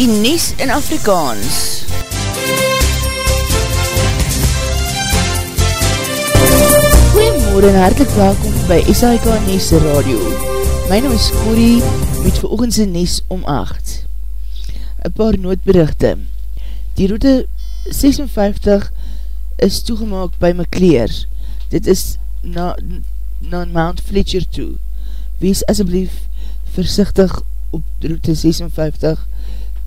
die Nies in Afrikaans. Goeiemorgen en hartelijk welkom by SAIK Nies Radio. My naam is Corrie met veroogendse Nies om 8. Een paar noodberichte. Die route 56 is toegemaak by Mekleer. Dit is na, na Mount Fletcher toe. Wees asjeblief versichtig op route 56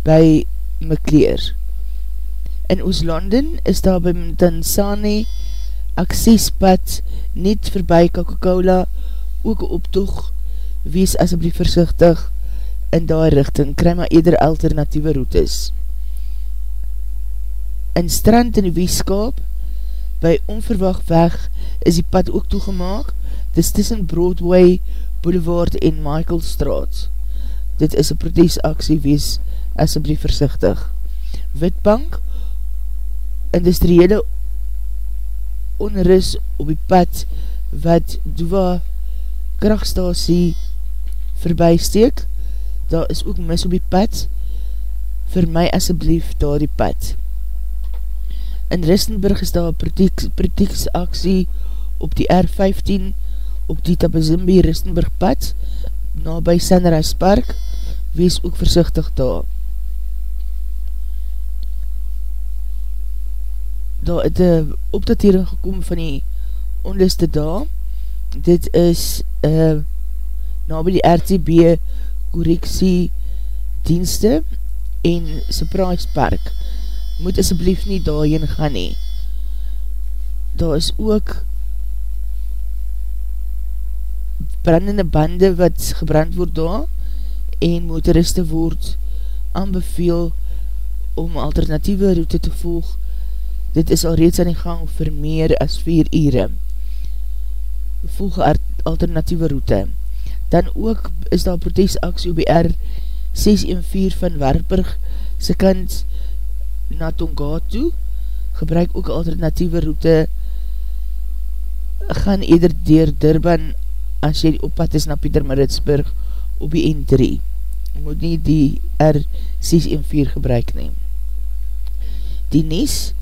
by Mekleer. In Ooslanden is daar by Tansani accespad net verby Coca-Cola ook optoog. Wees asjeblief versichtig in daar richting. Kry maar eder alternatieve routes. In strand in die Weeskaap by onverwacht weg is die pad ook toegemaak. Dis tussen Broadway, Boulevard en Michael Straat. Dit is een protesaksie, wees asjeblief versichtig. Witbank, industriële onrus op die pad wat Doewa krachtstasie verbysteek, daar is ook mis op die pad, vir my asjeblief daar die pad. In Ristenburg is daar protesaksie op die R15 op die Tabazimbi Ristenburg pad, na by Sunrise Park, wees ook versichtig daar. Daar het een opdatering gekom van die onliste daar. Dit is uh, na by die RTB correctie dienste en Surprise Park. Moet asjeblief nie daarheen gaan nie. Daar is ook brandende bande wat gebrand word daar en motoriste word aanbeveel om alternatieve route te volg. Dit is al reeds aan die gang vir meer as 4 ure. Volg alternatieve route. Dan ook is daar protesaksie op die R614 van Warburg se kant na Tonga toe. Gebruik ook alternatieve route gaan eder dier Durban as jy op pad is na Pieter Maritsburg op die N3. Jy moet nie die R614 gebruik neem. Die Nes,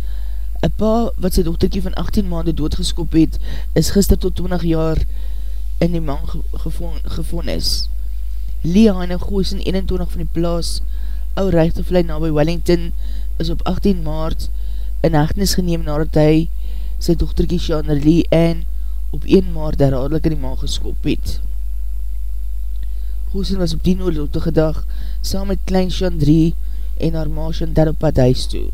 een pa wat sy dochterkie van 18 maanden doodgeskop het, is gister tot 20 jaar in die man gevon is. Lee Heine Goos in 21 van die plaas, ou rechtervlei na by Wellington, is op 18 maart in hechtenis geneem nadat hy sy dochterkie Shaner Lee en op 1 maart herhaardelik in die maan geskop het. Goosen was op die noodlotige dag saam met Klein Chandrie en haar ma Chantal op pad huis toe.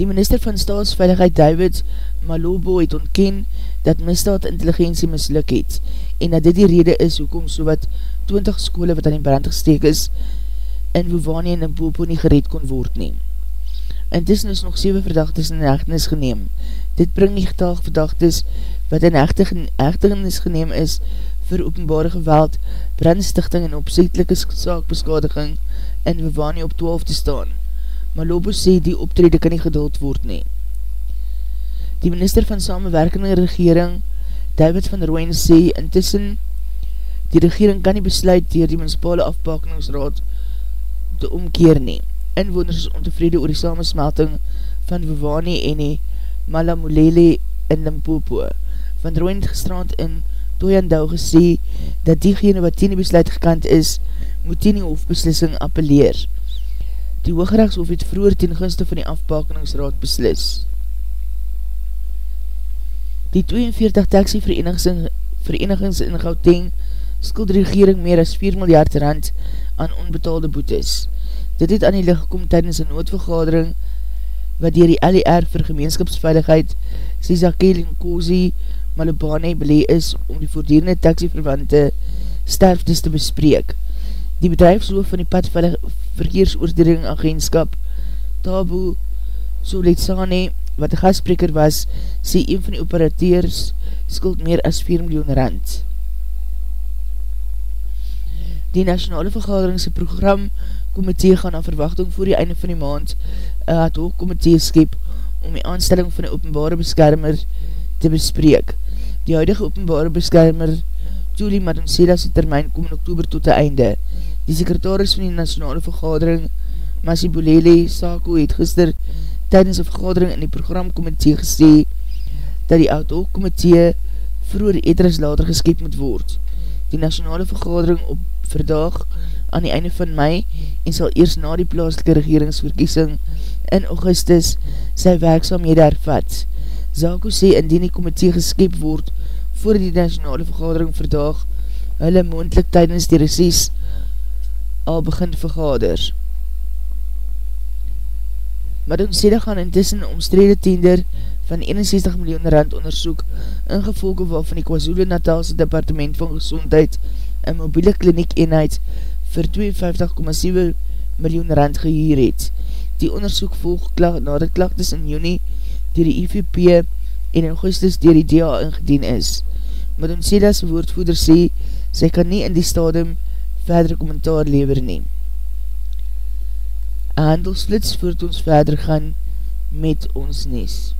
Die minister van staatsveiligheid David Malobo het ontken dat misdaad intelligentie misluk het en dat dit die rede is hoekom so wat 20 skole wat aan die brand gesteek is in Wovani en Mpopo nie gered kon word neem. Intussen is nog 7 verdachtes in hechtenis geneem. Dit bring nie getal verdachtes wat in hechtenis geneem is vir openbare geweld, brandstichting en opzetelike saakbeskadiging in Wivani op 12 te staan. Maar Lobo sê die optrede kan nie geduld word nie. Die minister van samenwerkende regering, David van Rooyen, sê intussen die regering kan nie besluit dier die menspale afpakingsraad te omkeer neem inwoners is ontevrede oor die samensmelting van Wawani en die Malamulele in Limpopo. Van Rooiend gestrand in Toyandau gesê dat diegene wat teen die besluit gekant is, moet teen die hoofbeslissing appeleer. Die Hoogrechtshof het vroeger ten gunste van die afbakeningsraad beslis. Die 42 taxi verenigings in Gauteng skuld regering meer as 4 miljard rand aan onbetaalde boetes. Dit het aan die licht gekom tydens een noodvergadering wat dier die LER vir gemeenskapsveiligheid Sizakel en Kozi Malubane belee is om die voordierende taxiverwante sterftes te bespreek. Die bedrijfsloof van die padveilig verkeersoordering agentskap Tabu Soletsane wat een gastspreker was, sê een van die operateurs skuld meer as 4 miljoen rand. Die nationale vergaderingse program komitee gaan aan verwachting voor die einde van die maand een ad hoc komitee skep om die aanstelling van die openbare beskermer te bespreek. Die huidige openbare beskermer Julie Madoncela sy termijn kom in oktober tot die einde. Die sekretaris van die nationale vergadering, Masi Bolele Sako, het gister tydens een vergadering in die programkomitee gesê dat die auto-komitee vroeger eter as later geskep moet word. Die nationale vergadering op verdag aan die einde van mei en sal eers na die plaaslike regeringsverkiesing in augustus sy werkzaamhede hervat. Zako sê indien die komitee geskep word voor die nationale vergadering verdag hulle moendlik tydens die reces al begin vergader. Madon Seda gaan intussen omstrede tender van 61 miljoen rand onderzoek ingevolge waarvan die KwaZulu Natalse Departement van Gezondheid een mobiele kliniek eenheid vir 52,7 miljoen rand gehuur het. Die onderzoek volg na die klachtes in juni dier die IVP en in augustus dier die DA ingedien is. Madon Seda's woordvoeder sê, sy kan nie in die stadium verdere kommentaar lever neem. Een handelsflits voert ons verder gaan met ons nes.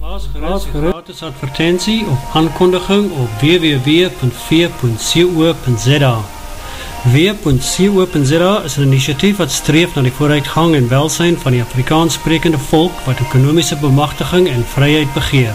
Plaas gerust gratis advertentie of aankondiging op www.v.co.za W.co.za is een initiatief wat streef na die vooruitgang en welsijn van die Afrikaans sprekende volk wat ekonomische bemachtiging en vryheid begeer,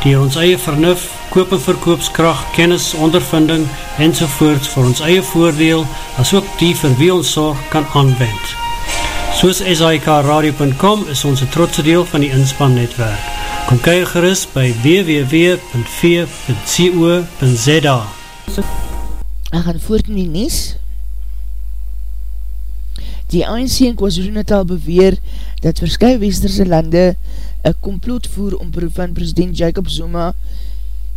die ons eie vernuf, koop en verkoopskracht, kennis, ondervinding en sovoorts vir ons eie voordeel as ook die vir wie ons zorg kan aanwend. Soos SIKRadio.com is ons een trotse deel van die inspannetwerk. Kom kyk gerust by www.v.co.za Ek gaan voort in die nies. Die ANC in KwaZulu-Natal beweer dat verskye westerse lande een complot voer om van president Jacob Zuma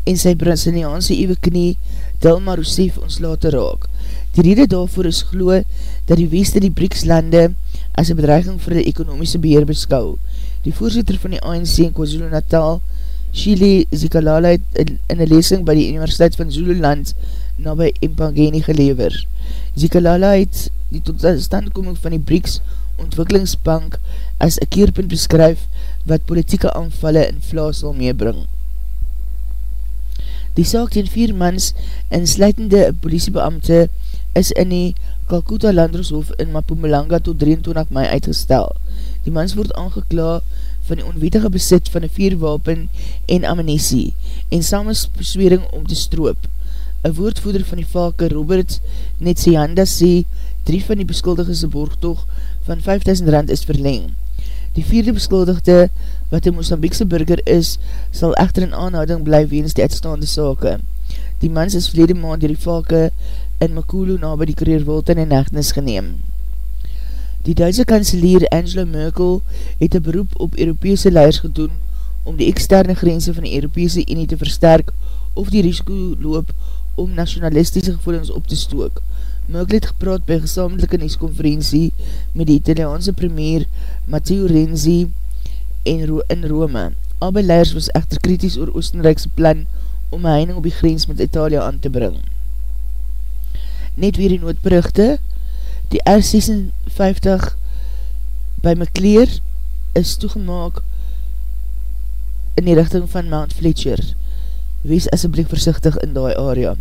en sy Brasiliaanse ewe knie Dilma Rousseff ons later raak. Die rede daarvoor is glo dat die weste die BRICS lande as een bedreiging vir die ekonomiese beheer beskou. Die voorzitter van die ANC in KwaZulu-Natal, Shile Zikalala, het in, in een lesing by die Universiteit van Zululand na by Empangeni gelever. Zikalala het die totstandkoming van die BRICS ontwikkelingsbank as een keerpunt beskryf wat politieke aanvalle in Vlaas sal meebring. Die saak teen vier mans en sluitende politiebeamte is in die Kalkuta Landroshof in Mapumalanga tot 23 mei uitgestel. Die mans word aangekla van die onwetige besit van een vierwapen en ammunisie en samensbeswering om te stroop. Een woordvoeder van die valke, Robert Netsianda, sê drie van die beskuldigde borgtoog van 5000 rand is verleng. Die vierde beskuldigde, wat een Mozambiekse burger is, sal echter in aanhouding bly weens die uitstaande sake. Die mans is verlede maand dier die valke in Makulu na by die Koreer Wilton en Echtenis geneem. Die Duitse kanselier Angela Merkel het een beroep op Europese leiders gedoen om die externe grense van die Europese Unie te versterk of die risiko loop om nationalistische gevoelens op te stook. Merkel het gepraat by gesamelike nieskonferentie met die Italiaanse premier Matteo Renzi in, Ro in Rome. Albei leiders was echter kritisch oor Oostenrijkse plan om een heining op die grens met Italia aan te bring. Net weer die noodberichte, die R56 by Mekleer is toegemaak in die richting van Mount Fletcher wees asjeblief versichtig in die area.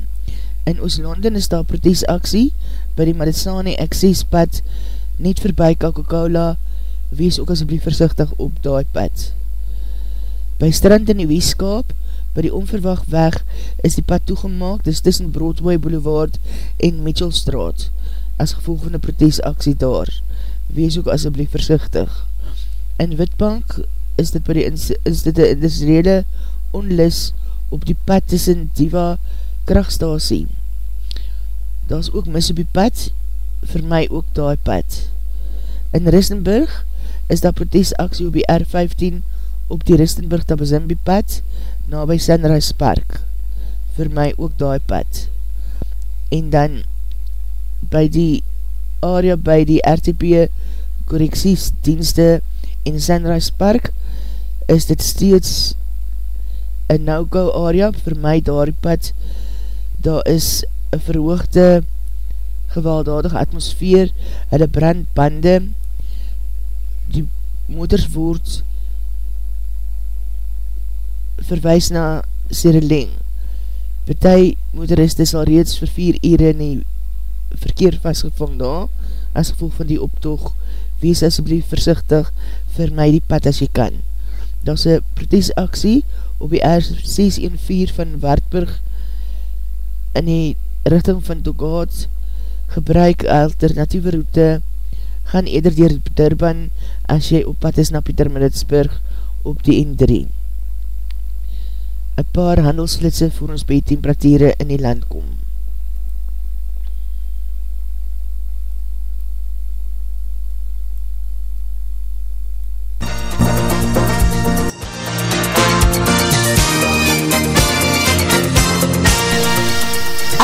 In Oost-London is daar protesaksie by die Madisani Access pad net voorbij Coca-Cola, wees ook asjeblief versichtig op die pad. By strand in die Weeskaap, by die onverwacht weg, is die pad toegemaak, dis tussen Broadway Boulevard en Mitchellstraat, as gevolg van die protesaksie daar. Wees ook asjeblief versichtig. In Witbank is dit by die is dit die industriële onlis op die pad tussen Diva krachtstasie. Daar is ook mis op die pad, vir my ook die pad. In Ristenburg is daar protesaksie op die R15 op die Ristenburg Tabazimbi pad, na by Sunrise Park. Vir my ook die pad. En dan by die area by die RTP correctiesdienste in Sunrise Park is dit steeds een no-go area vir my daar die pad daar is een verhoogde gewelddadige atmosfeer hulle brandbande die motors word verwijs na Sireleng. Partij motoriste sal reeds vir 4 ure in die verkeer vastgevang daar as gevolg van die optoog wees asblief versichtig my die pad as jy kan. Daar is een protesaksie op die R614 van Wartburg in die richting van Togaat gebruik alternatieve route gaan eder dier Durban as jy op pad is na Pieter Middelsburg op die N3 een paar handelsflitse voor ons by temperatuur in die land kom.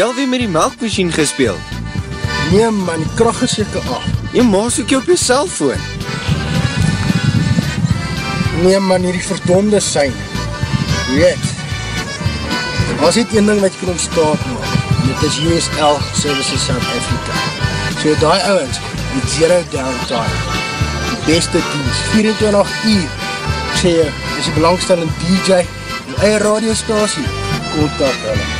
Jy alweer met die melkmachine gespeeld? Nee man, die kracht is jyke af. Jy maas ook jy op jy cellfoon. Nee man, hierdie verdonde sein. Weet, as dit een ding wat jy kan ontstaat maak, dit is USL Services South Africa. So die ouwens, met zero downtime, die beste dienst, 24 uur, ek sê jy, is die belangstellende DJ, die eie radiostasie, kontak hulle.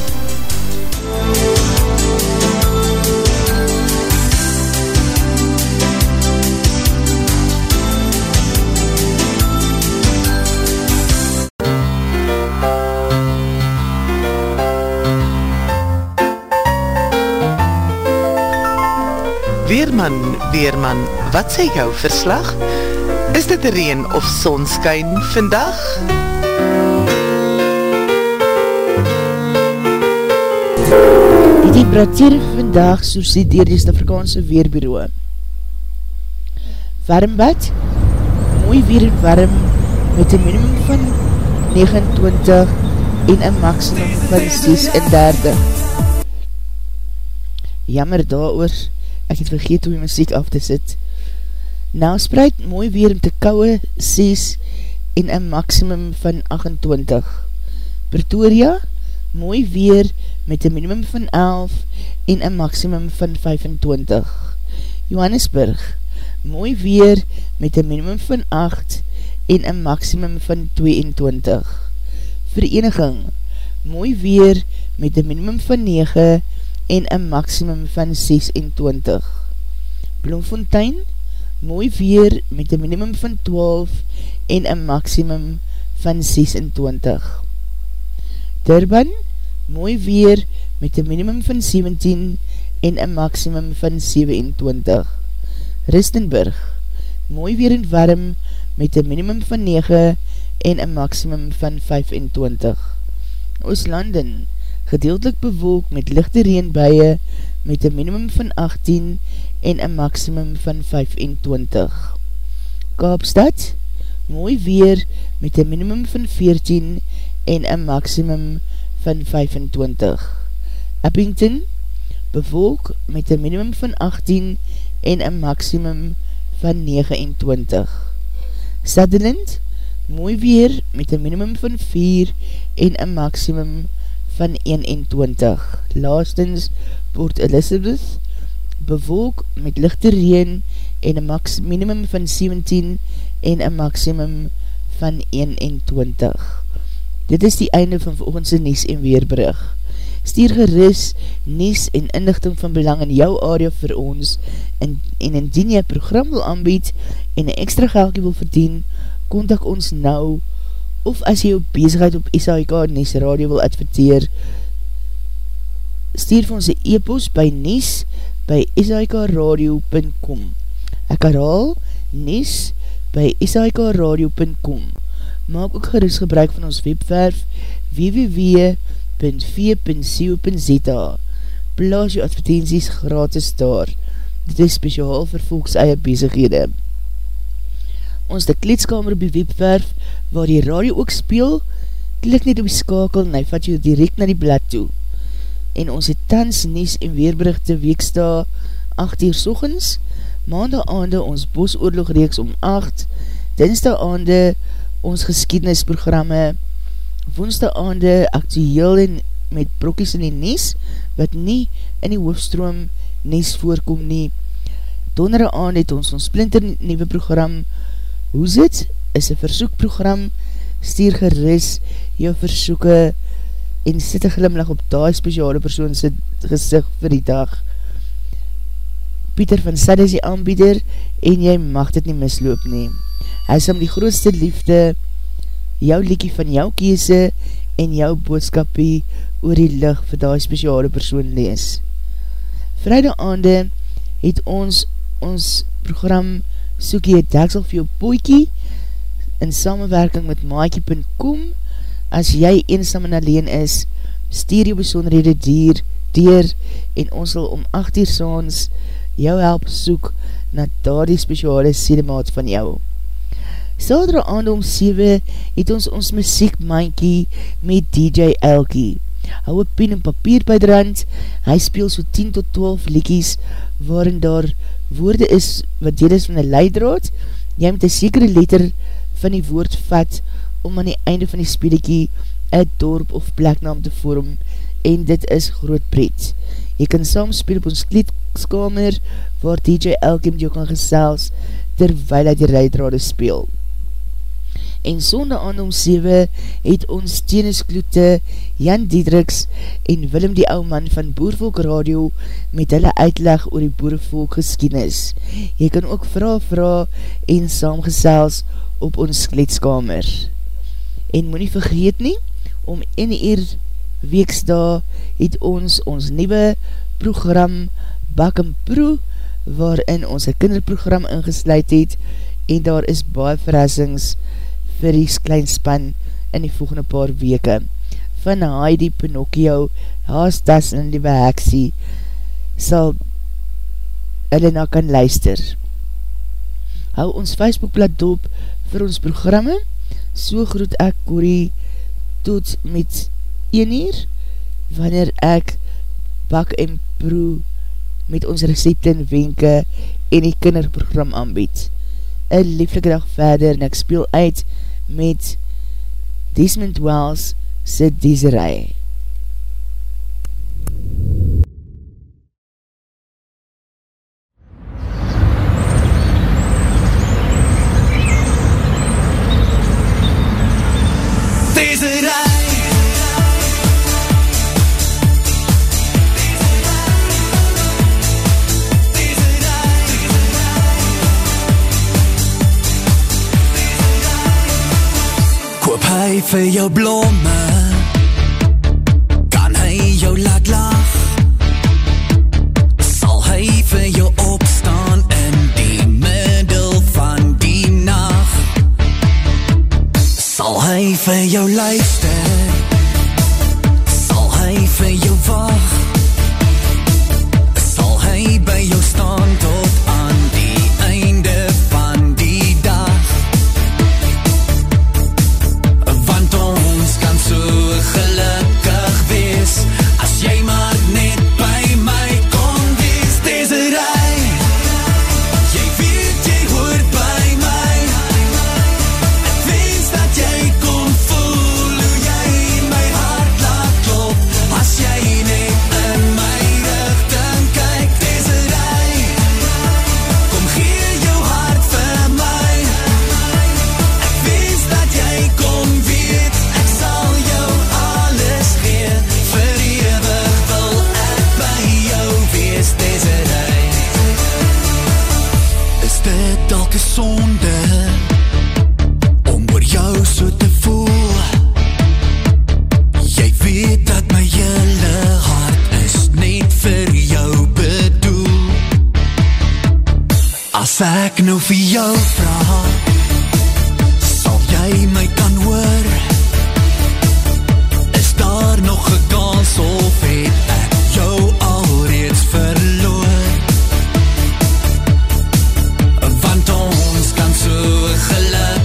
Weerman, Weerman, wat sê jou verslag? Is dit reen of sonskyn vandag? Die temperatuur vandag soos die dier die Stafrikaanse Weerbureau. Warm bad, mooi weer en warm, met een minimum van 29 en een maximum van 36. Jammer daar oor, ek het vergeet om die muziek af te sit. Nou spreid mooi weer om te kouwe 6 en een maximum van 28. Pretoria, mooi weer met een minimum van 11 en een maximum van 25. Johannesburg, mooi weer met een minimum van 8 en een maximum van 22. Vereniging, mooi weer met een minimum van 9 en een maximum van 26. Bloemfontein, mooi weer met een minimum van 12 en een maximum van 26. Durban, mooi weer met een minimum van 17 en een maximum van 27. Ristenburg, mooi weer en warm met een minimum van 9 en een maximum van 25. Ooslanden, gedeeltelik bewolk met lichte reenbuie met een minimum van 18 en een maximum van 25. Kaapstad, mooi weer met een minimum van 14 en een maximum van 25. Eppington, bewolk met een minimum van 18 en een maximum van 29. Sutherland, mooi weer met een minimum van 4 en een maximum van 21. Laastens, Port Elizabeth, bewolk met lichte reen en een max minimum van 17 en een maximum van 21. Dit is die einde van volgendse Nies en Weerbrug. Stier geris, Nies en inlichting van belang in jou area vir ons en, en indien jy program wil aanbied en een extra geldje wil verdien, kontak ons nou of as jy jou bezigheid op SAIK Nies Radio wil adverteer, stuur vir ons een e-post by Nies by shikradio.com Ek herhaal, Nies by shikradio.com Maak ook gerust gebruik van ons webwerf www.v.co.za Plaas jou advertenties gratis daar. Dit is speciaal vir volks eie bezighede. Ons de kleedskamer op die webwerf waar die radio ook speel, klik net op die skakel en hy vat jou direct na die blad toe. En ons het tans, nies en weerberichte weeksta 8 uur sochens, maandag aande ons bosoorlog reeks om 8, dinsdag aande ons geskiednisprogramme, woensdag aande actueel en met brokkies in die nies, wat nie in die hoofstroom nies voorkom nie. Dondere aand het ons ons splinter nieuwe program Hoes het? Is een versoekprogram, stuur geris jou versoeke en sit een glimlach op die speciale persoon sy gezicht vir die dag. Pieter van Sad is die aanbieder en jy mag dit nie misloop nie. Hy is om die grootste liefde jou liekie van jou kiese en jou boodskapie oor die licht vir die speciale persoon lees. Vrijdag aande het ons ons program soek jy deksel vir jou poekie in samenwerking met maakie.com as jy eensam en alleen is stuur jou besonderhede dier dier en ons sal om 8 uur saans jou help soek na daar die speciale sedemaat van jou. Sadere aand om 7 het ons ons muziek mankie met DJ Elkie. Hou een pen en papier by drand, hy speel so 10 tot 12 liekies waarin daar woorde is wat deel is van een leidraad, jy moet een sekere letter van die woord vat om aan die einde van die speelikie een dorp of pleknaam te vorm en dit is groot pret. Jy kan saam speel op ons kleedskamer waar DJ Elke met jou kan gesels terwijl hy die leidrade speel en sonde aan om 7 het ons tenniskloete Jan Diedriks en Willem die ou man van Boervolk Radio met hulle uitleg oor die Boervolk geskienis. Jy kan ook vraag vraag en saamgesels op ons kletskamer. En moet nie vergeet nie, om 1 uur weeksda het ons ons nieuwe program Bak en Proe waarin ons een kinderprogram ingesluid het en daar is baie verrassings vir die kleinspan in die volgende paar weke. Van Heidi Pinocchio, Haas Das en Lieve Heksie sal hulle na kan luister. Hou ons Facebookblad doop vir ons programme, so groet ek Corrie tot met 1 uur, wanneer ek bak en proe met ons recepte en wenke en die kinderprogram aanbied. Een lieflike dag verder en ek speel uit met Desmond Wells se Desiree. Vir jou blomme Kan hy jou laat lach Sal hy vir jou opstaan in die middel van die nacht Sal hy vir jou luister so